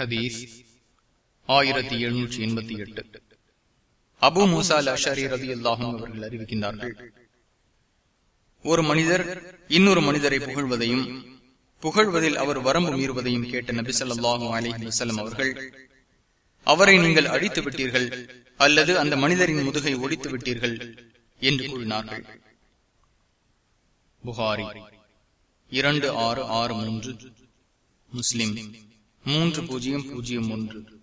ஹதீஸ் ஆயிரத்தி எழுநூற்றி எண்பத்தி எட்டு. அபு மூசால் அஷாரி ரதி அல்லாஹும் அவர்கள் அறிவிக்கின்றார்கள் ஒரு மனிதர் இன்னொரு மனிதரை புகழ்வதையும் புகழ்வதில் அவர் வரம்பு மீறுவதையும் கேட்ட நபி சொல்லாஹும் அலஹி வசலம் அவர்கள் அவரை நீங்கள் அழித்து விட்டீர்கள் அல்லது அந்த மனிதரின் முதுகை ஒடித்து விட்டீர்கள் என்று கூறினார்கள். புகாரி இரண்டு ஆறு ஆறு மூன்று. முஸ்லிம் மூன்று பூஜ்ஜியம் பூஜ்ஜியம் ஒன்று.